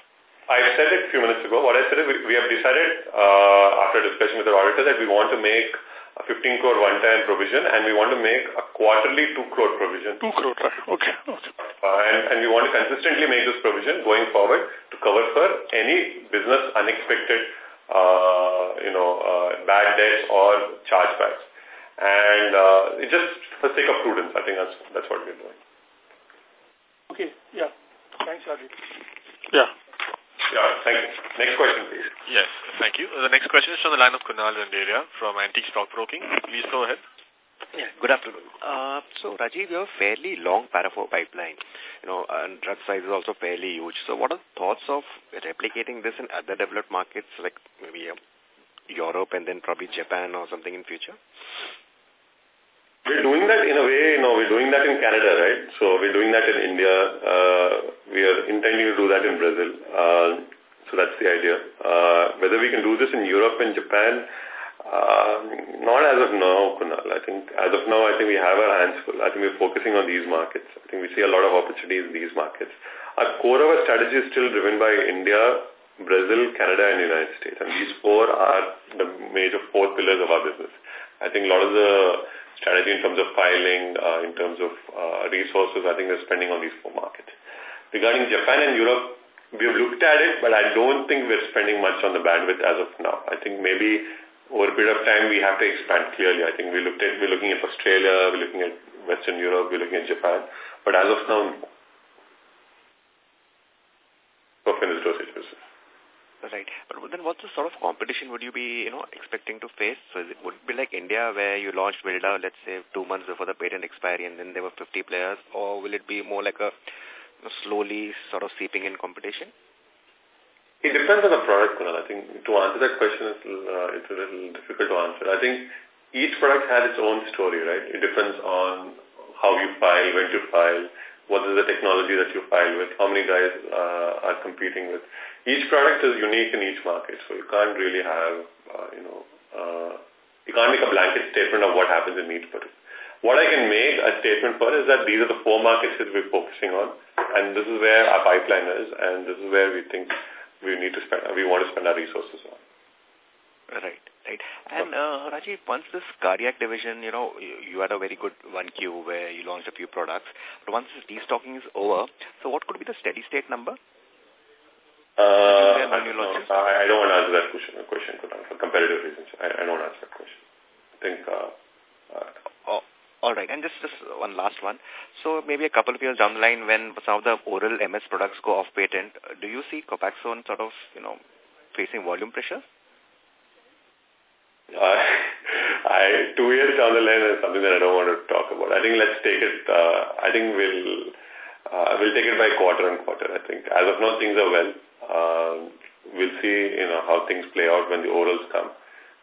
I said it a few minutes ago. What I said is we, we have decided uh, after discussion with the auditor that we want to make a 15 crore one-time provision and we want to make a quarterly 2 crore provision. 2 crore, right. Okay. okay. Uh, and, and we want to consistently make this provision going forward to cover for any business unexpected, uh, you know, uh, bad debts or chargebacks. And uh, it just for sake of prudence, I think that's, that's what we're doing. Okay. Yeah. Thanks, Rajeev. Yeah. Yeah, thank you. Next question, please. Yes, thank you. The next question is from the line of Kunal Randeria from Antique Stock Broking. Please go ahead. Yeah, good afternoon. Uh, so, Rajeev, you have a fairly long Para pipeline, you know, and drug size is also fairly huge. So, what are the thoughts of replicating this in other developed markets like maybe uh, Europe and then probably Japan or something in future? We're doing that in a way, you know, we're doing that in Canada, right? So we're doing that in India. Uh, we are intending to do that in Brazil. Uh, so that's the idea. Uh, whether we can do this in Europe and Japan, uh, not as of now, Kunal. I think as of now, I think we have our hands full. I think we're focusing on these markets. I think we see a lot of opportunities in these markets. Our core of our strategy is still driven by India, Brazil, Canada, and the United States. And these four are the major four pillars of our business. I think a lot of the strategy in terms of filing, uh, in terms of uh, resources, I think we're spending on these four markets. Regarding Japan and Europe, we have looked at it, but I don't think we're spending much on the bandwidth as of now. I think maybe over a period of time we have to expand clearly. I think we looked at, we're looking at Australia, we're looking at Western Europe, we're looking at Japan, but as of now, for finished dosage business. Right. But then what's the sort of competition would you be, you know, expecting to face? So it, would it be like India where you launched Vilda, let's say, two months before the patent expiry and then there were 50 players? Or will it be more like a slowly sort of seeping in competition? It depends on the product, Kunal. I think to answer that question, is, uh, it's a little difficult to answer. I think each product has its own story, right? It depends on how you file, when to file, what is the technology that you file with, how many guys uh, are competing with. Each product is unique in each market, so you can't really have, uh, you know, uh, you can't make a blanket statement of what happens in each product. What I can make a statement for is that these are the four markets that we're focusing on, and this is where our pipeline is, and this is where we think we need to spend, we want to spend our resources on. Right. Right. And uh, Rajeev, once this cardiac division, you know, you, you had a very good 1Q where you launched a few products. But once this destocking is over, so what could be the steady state number? Uh, I, don't know, I, don't want to answer that question, question for competitive reasons. I, I don't answer that question. I think... Uh, uh, oh, all right. And just, just one last one. So maybe a couple of years down the line when some of the oral MS products go off patent, do you see Copaxone sort of, you know, facing volume pressure? Uh, I, two years down the line is something that I don't want to talk about. I think let's take it, uh, I think we'll, uh, we'll take it by quarter and quarter, I think. As of now, things are well. Uh, we'll see, you know, how things play out when the orals come.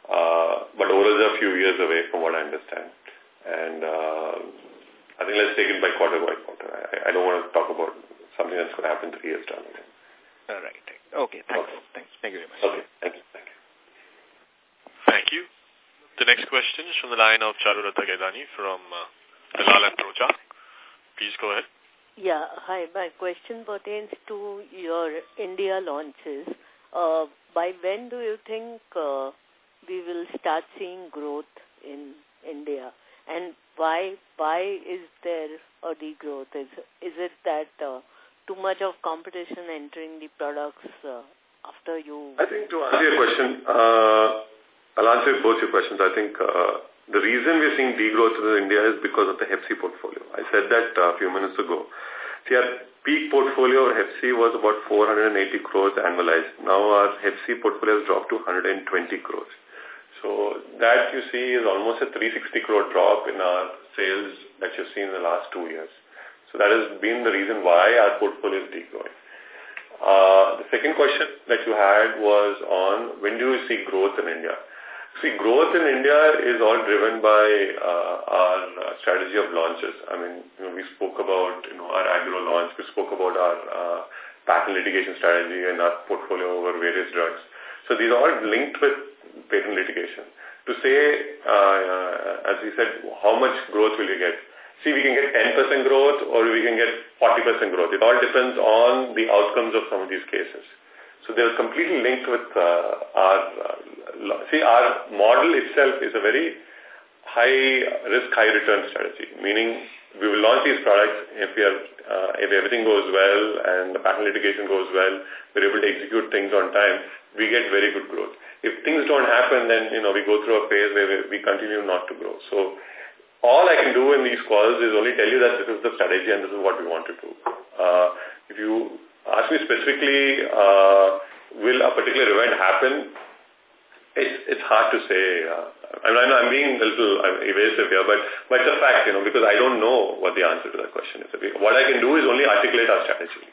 Uh, but orals are a few years away from what I understand. And uh, I think let's take it by quarter by quarter. I, I don't want to talk about something that's going to happen three years down the line. All right. Okay, thanks. Okay. Thanks. Thank you very much. Okay, thank you. Thank you. Thank you. The next question is from the line of Charulata Gaidani from uh, Dalal and Broacha. Please go ahead. Yeah, hi. My question pertains to your India launches. Uh, by when do you think uh, we will start seeing growth in India? And why why is there a degrowth? Is is it that uh, too much of competition entering the products uh, after you? I think to answer your question, uh, I'll answer both your questions. I think uh, the reason we're seeing degrowth in India is because of the Hep C portfolio. I said that uh, a few minutes ago. See, our peak portfolio of Hep C was about 480 crores annualized. Now our Hep C portfolio has dropped to 120 crores. So that you see is almost a 360 crore drop in our sales that you've seen in the last two years. So that has been the reason why our portfolio is degrowing. Uh, the second question that you had was on when do you see growth in India? See, growth in India is all driven by uh, our strategy of launches. I mean, you know, we spoke about you know our agro launch, we spoke about our uh, patent litigation strategy and our portfolio over various drugs. So these are all linked with patent litigation. To say, uh, as we said, how much growth will you get? See, we can get 10% growth or we can get 40% growth. It all depends on the outcomes of some of these cases. So they're completely linked with uh, our, uh, see, our model itself is a very high risk, high return strategy, meaning we will launch these products if we are, uh, if everything goes well and the patent litigation goes well, we're able to execute things on time, we get very good growth. If things don't happen, then, you know, we go through a phase where we, continue not to grow. So all I can do in these calls is only tell you that this is the strategy and this is what we want to do. Uh, if you ask me specifically, uh, will a particular event happen? It's, it's hard to say. Uh, I mean, I'm being a little evasive here, but, but it's a fact, you know, because I don't know what the answer to that question is. What I can do is only articulate our strategy.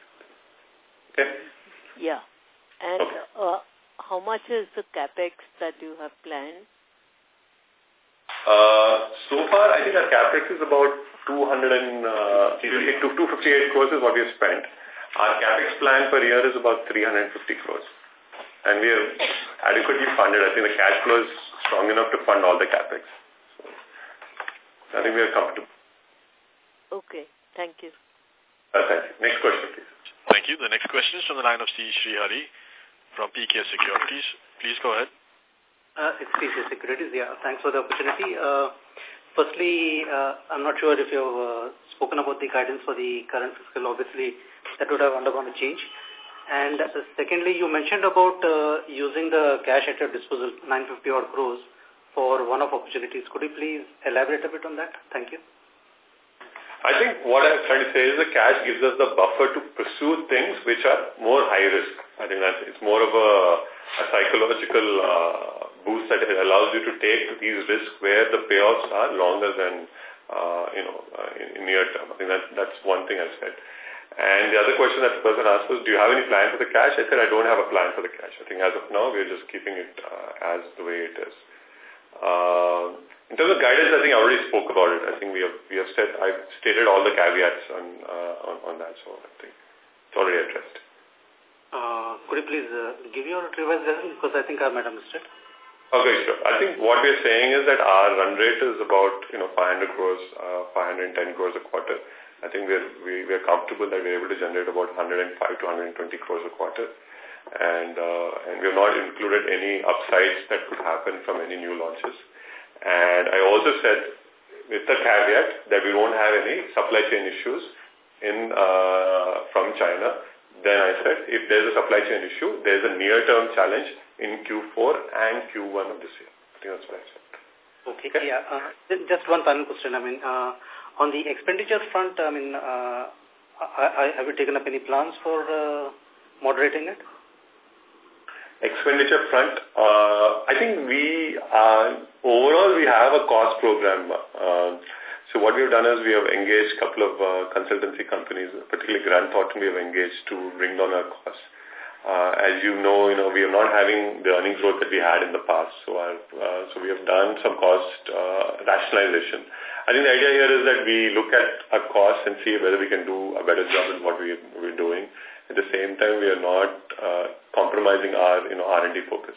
Okay? Yeah. And okay. uh, how much is the capex that you have planned? Uh, so far, I think our capex is about 200 and, uh, 258 crores is what we have spent. Our capex plan per year is about 350 crores. And we are adequately funded. I think the cash flow is strong enough to fund all the capex. So I think we are comfortable. Okay. Thank you. Uh, thank you. Next question, please. Thank you. The next question is from the line of C. Srihari from PK Securities. Please go ahead. Uh, it's PK Securities. Yeah, thanks for the opportunity. Uh, firstly, uh, I'm not sure if you've uh, spoken about the guidance for the current fiscal. Obviously, that would have undergone a change. And secondly, you mentioned about uh, using the cash at your disposal, 950 odd crores, for one-off opportunities. Could you please elaborate a bit on that? Thank you. I think what I'm trying to say is the cash gives us the buffer to pursue things which are more high risk. I think that it's more of a, a psychological uh, boost that it allows you to take these risks where the payoffs are longer than, uh, you know, uh, in, in near term. I think that's, that's one thing I've said. And the other question that the person asked was, do you have any plan for the cash? I said, I don't have a plan for the cash. I think as of now, we're just keeping it uh, as the way it is. Uh, in terms of guidance, I think I already spoke about it. I think we have we have said I've stated all the caveats on uh, on, on that, so I think it's already addressed. Uh, could you please uh, give your revised guidance because I think I might have missed it. Okay, sure. I think what we're saying is that our run rate is about you know 500 crores, uh, 510 crores a quarter. I think we're, we, we're comfortable that we're able to generate about 105 to 120 crores a quarter. And, uh, and we have not included any upsides that could happen from any new launches. And I also said, with the caveat that we won't have any supply chain issues in uh, from China, then I said, if there's a supply chain issue, there's a near-term challenge in Q4 and Q1 of this year. I think that's what I said. Okay, okay. yeah. Uh, just one final question. I mean, uh, on the expenditure front, I mean, uh, I, I, have you taken up any plans for uh, moderating it? Expenditure front, uh, I think we, overall we have a cost program. So what we've done is we have engaged a couple of uh, consultancy companies, particularly Grant Thornton we have engaged to bring down our costs. Uh, as you know, you know, we are not having the earnings growth that we had in the past. So, our, uh, so we have done some cost rationalization. I think the idea here is that we look at our costs and see whether we can do a better job in what we, we're doing. At the same time, we are not uh, compromising our you know R&D focus.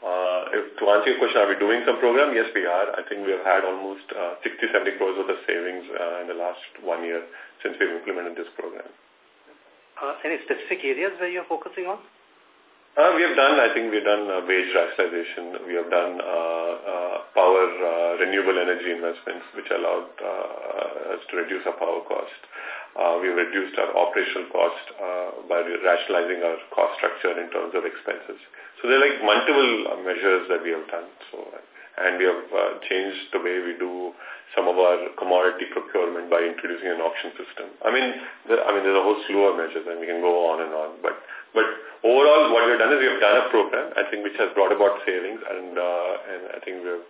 Uh, if, to answer your question, are we doing some program? Yes, we are. I think we have had almost uh, 60, 70 crores worth of savings uh, in the last one year since we've implemented this program. Uh, any specific areas where you're focusing on? Uh, we have done, I think we've done uh, wage rationalization. We have done uh, uh, power uh, renewable energy investments, which allowed uh, us to reduce our power cost. Uh, we've reduced our operational cost by rationalizing our cost structure in terms of expenses. So there are like multiple measures that we have done. So, and we have uh, changed the way we do some of our commodity procurement by introducing an auction system. I mean, the, I mean, there's a whole slew of measures, and we can go on and on. But but overall, what we've done is we've done a program, I think, which has brought about savings, and uh, and I think we've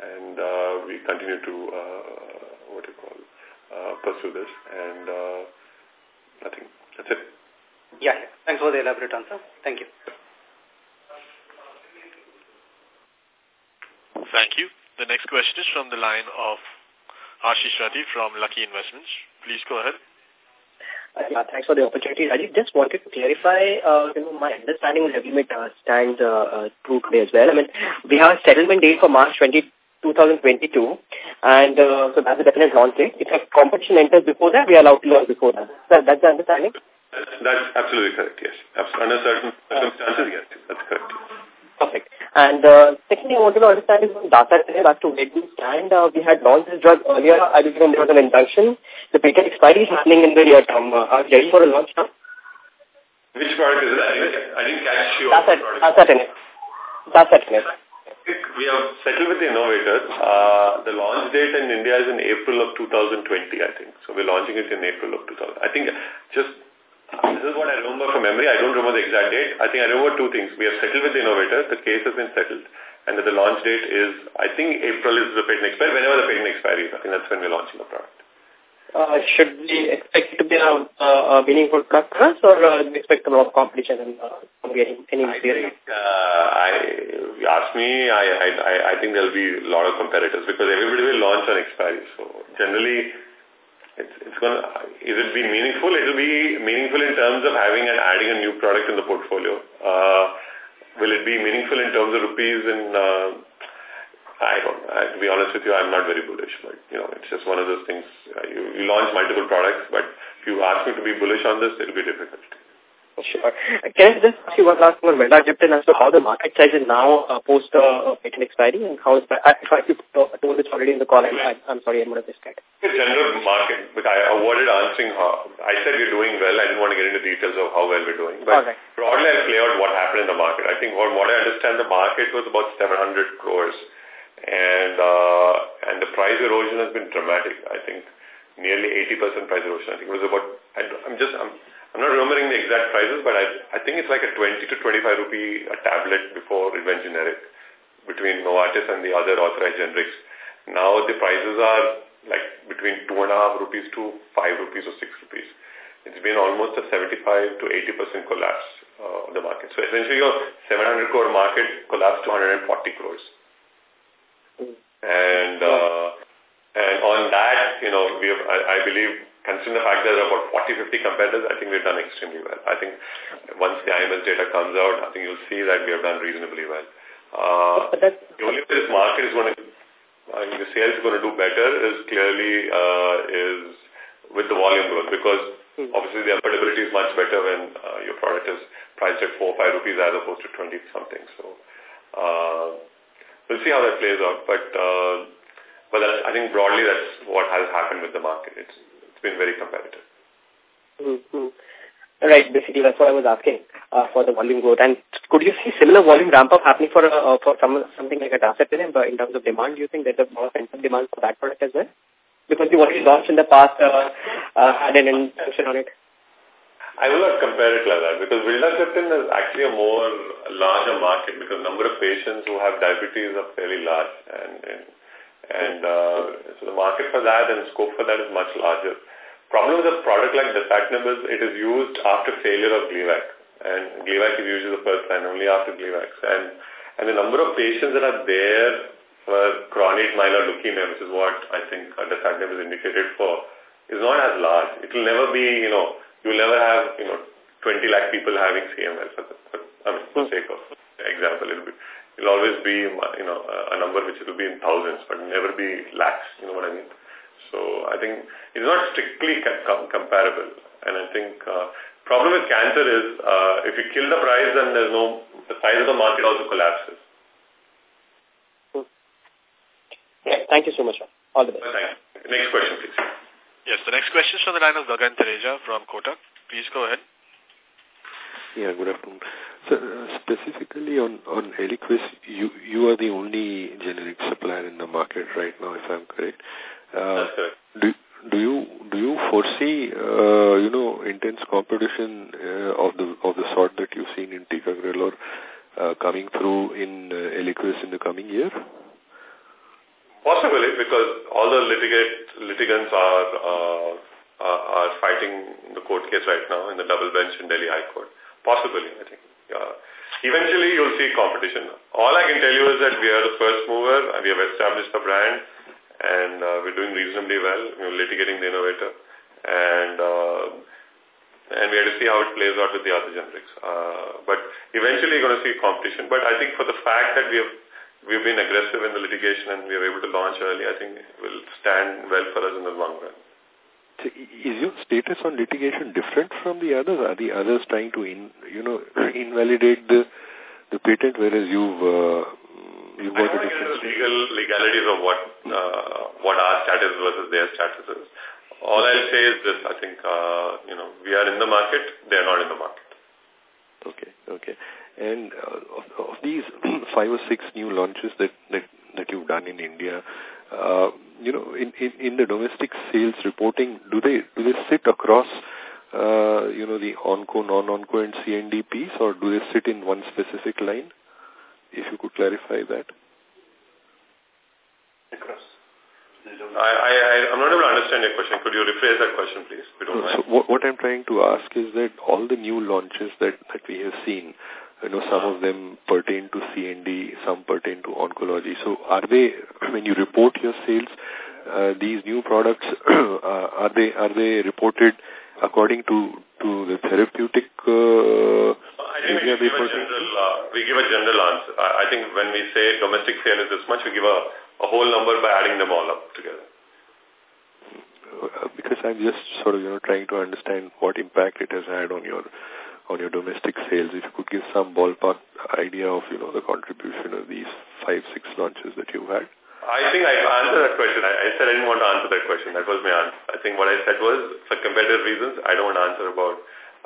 and uh, we continue to uh, what do you call uh, pursue this, and uh, I think that's it. Yeah, thanks for the elaborate answer. Thank you. Thank you. The next question is from the line of Ashish Rathi from Lucky Investments. Please go ahead. Uh, yeah, thanks for the opportunity. I just wanted to clarify, uh, you know, my understanding of Revlimid uh, stands uh, uh, true today as well. I mean, we have a settlement date for March 20, 2022, and uh, so that's a definite launch date. If a competition enters before that, we are allowed to launch before that. that that's the understanding? That's absolutely correct, yes. Under certain circumstances, yes, that's correct. Perfect. And uh, secondly, I wanted to understand is on Dasatinib as to where we stand. Uh, we had launched this drug earlier. I believe there was an injunction. The patent expiry is happening in the near term. Uh, are we ready for a launch now? Which product is that? I didn't, catch you. Dasatinib. Dasatinib. We have settled with the innovators. Uh, the launch date in India is in April of 2020, I think. So we're launching it in April of 2000. I think just this is what I remember from memory. I don't remember the exact date. I think I remember two things. We have settled with the innovators. The case has been settled. And that the launch date is, I think April is the patent expiry. Whenever the patent expires, I think that's when we're launching the product. Uh, should we expect it to be a, uh, a meaningful product for us or uh, do we expect a lot of competition and uh, getting any I think, uh, I, you ask me, I, I, I think there'll be a lot of competitors because everybody will launch on expiry. So generally, it's, it's going to, is it be meaningful? It will be meaningful in terms of having and adding a new product in the portfolio. Uh, will it be meaningful in terms of rupees and, uh, I don't, I, to be honest with you, I'm not very bullish, but, you know, it's just one of those things. Uh, you, you launch multiple products, but if you ask me to be bullish on this, it'll be difficult. Sure. Can I just ask you one last one, Vildagliptin, as to how the market size is now uh, post uh, patent expiry and how is that? I, if I told this already in the call, I, I'm sorry, I'm going to miss that. The general market, but I avoided answering how, I said we're doing well. I didn't want to get into details of how well we're doing. But broadly, I'll play out what happened in the market. I think from what I understand, the market was about 700 crores. And, uh, and the price erosion has been dramatic. I think nearly 80% price erosion. I think it was about, I, I'm just, I'm, I'm not remembering the exact prices, but I, I think it's like a 20 to 25 rupee a tablet before went generic between Novartis and the other authorized generics. Now the prices are like between two and a half rupees to five rupees or six rupees. It's been almost a 75 to 80% collapse uh, of the market. So essentially your 700 crore market collapsed to 140 crores. And uh, and on that, you know, we have, I, I believe, considering the fact that there are about 40, 50 competitors, I think we've done extremely well. I think once the IMS data comes out, I think you'll see that we have done reasonably well. Uh, the only way this market is going to, I mean, the sales is going to do better is clearly uh, is with the volume growth because hmm. obviously the affordability is much better when uh, your product is priced at 4 or 5 rupees as opposed to 20 something. So uh, we'll see how that plays out. But uh, but that's, I think broadly that's what has happened with the market. It's, it's been very competitive. Mm -hmm. Right, basically that's what I was asking uh, for the volume growth. And could you see similar volume ramp up happening for uh, for some, something like a Dasatinib in terms of demand? Do you think there's a more pent demand for that product as well? Because you already launched in the past uh, uh, had an intention on it. I will not compare it like that because Vildagliptin is actually a more larger market because number of patients who have diabetes are fairly large and, and and uh, so the market for that and scope for that is much larger. Problem with a product like dasatinib is it is used after failure of Gleevec. And Gleevec is usually the first line, only after Gleevec. And, and the number of patients that are there for chronic myeloid leukemia, which is what I think dasatinib is indicated for, is not as large. It will never be, you know, you will never have, you know, 20 lakh people having CML, for, the, for I mean, for sake of example. It will be, will always be, you know, a number which will be in thousands, but never be lakhs, you know what I mean? So I think it's not strictly com comparable. And I think uh, problem with cancer is uh, if you kill the price, then there's no, the size of the market also collapses. Yeah, thank you so much. All the best. Next question, please. Yes, the next question is from the line of Gagan Tereja from Kotak. Please go ahead. Yeah, good afternoon. So, uh, specifically on, on Eliquis, you, you are the only generic supplier in the market right now, if I'm correct. Uh, do, do you do you foresee uh, you know intense competition uh, of the of the sort that you've seen in Ticagrelor uh, coming through in uh, Eliquis in the coming year? Possibly, because all the litigate, litigants are, uh, are are fighting the court case right now in the double bench in Delhi High Court. Possibly, I think. Yeah. Eventually, you'll see competition. All I can tell you is that we are the first mover. We have established the brand, and uh, we're doing reasonably well. We're litigating the innovator, and uh, and we have to see how it plays out with the other generics. Uh, but eventually, you're going to see competition. But I think for the fact that we have we've been aggressive in the litigation and we are able to launch early, I think will stand well for us in the long run. So is your status on litigation different from the others? Are the others trying to, in, you know, invalidate the the patent, whereas you've uh, you've got a different legal legalities of what uh, what our status versus their status is. All I'll say is this: I think uh, you know we are in the market; they are not in the market. Okay, okay. And uh, of, of these five or six new launches that that that you've done in India, uh, you know, in, in, in the domestic sales reporting, do they do they sit across, uh, you know, the onco, non-onco, and C&D piece, or do they sit in one specific line? If you could clarify that. Across. I, I, I'm not able to understand your question. Could you rephrase that question, please? No, so what, what I'm trying to ask is that all the new launches that, that we have seen, you know, some of them pertain to C&D, some pertain to oncology. So are they, when you report your sales, uh, these new products, uh, are they are they reported according to to the therapeutic uh, I think we give, a general, uh, we give a general answer. I, I think when we say domestic sale is this much, we give a, a whole number by adding them all up together. Uh, because I'm just sort of, you know, trying to understand what impact it has had on your on your domestic sales, if you could give some ballpark idea of, you know, the contribution of these five, six launches that you've had? I think I answered that question. I, I said I didn't want to answer that question. That was my answer. I think what I said was, for competitive reasons, I don't want to answer about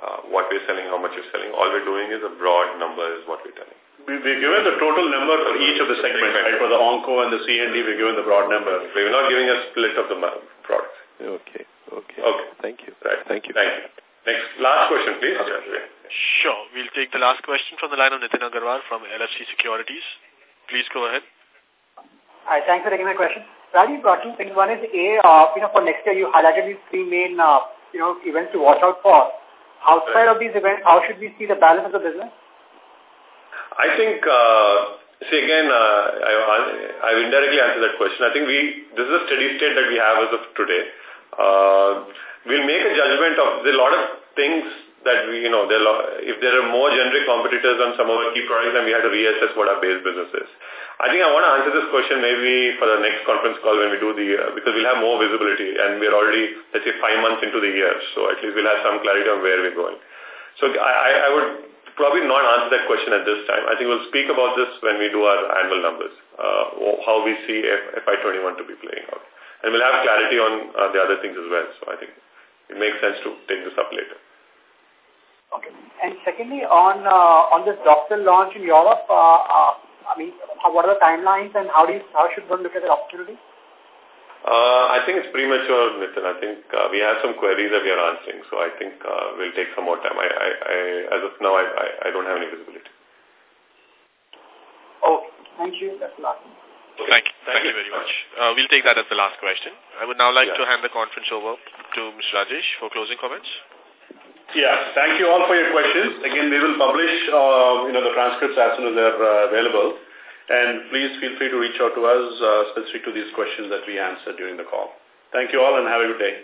uh, what we're selling, how much you're selling. All we're doing is a broad number is what we're telling. We, we're given the total number for each of the segments, right? For the onco and the C&D, we're given the broad number. We're not giving a split of the products. Okay, okay. Okay. Thank you. Right. Thank you. Thank you. Next, last question, please. Sure. We'll take the last question from the line of Nitin Agarwal from LFC Securities. Please go ahead. Hi, thanks for taking my question. Rajeev, got two things. One is, A, uh, you know, for next year, you highlighted these three main, uh, you know, events to watch out for. Outside of these events, how should we see the balance of the business? I think, uh, see again, uh, I, I've indirectly answered that question. I think we, this is a steady state that we have as of today. Uh, we'll make a judgment of, there are a lot of things that we, you know, if there are more generic competitors on some of our key products, then we have to reassess what our base business is. I think I want to answer this question maybe for the next conference call when we do the, uh, because we'll have more visibility and we're already, let's say, five months into the year. So at least we'll have some clarity on where we're going. So I, I would probably not answer that question at this time. I think we'll speak about this when we do our annual numbers, uh, how we see FY21 to be playing out. And we'll have clarity on uh, the other things as well. So I think it makes sense to take this up later. Okay. And secondly, on uh, on this doctor launch in Europe, uh, uh, I mean, what are the timelines and how do you, how should one look at the opportunity? Uh, I think it's premature, Nitin. I think uh, we have some queries that we are answering, so I think uh, we'll take some more time. I, I, I as of now, I, I, I don't have any visibility. Oh, thank you. That's the last. Thank, you. thank you very much. Uh, we'll take that as the last question. I would now like yeah. to hand the conference over to Mr. Rajesh for closing comments. Yeah, thank you all for your questions. Again, we will publish, uh, you know, the transcripts as soon as they're uh, available. And please feel free to reach out to us uh, specific to these questions that we answered during the call. Thank you all and have a good day.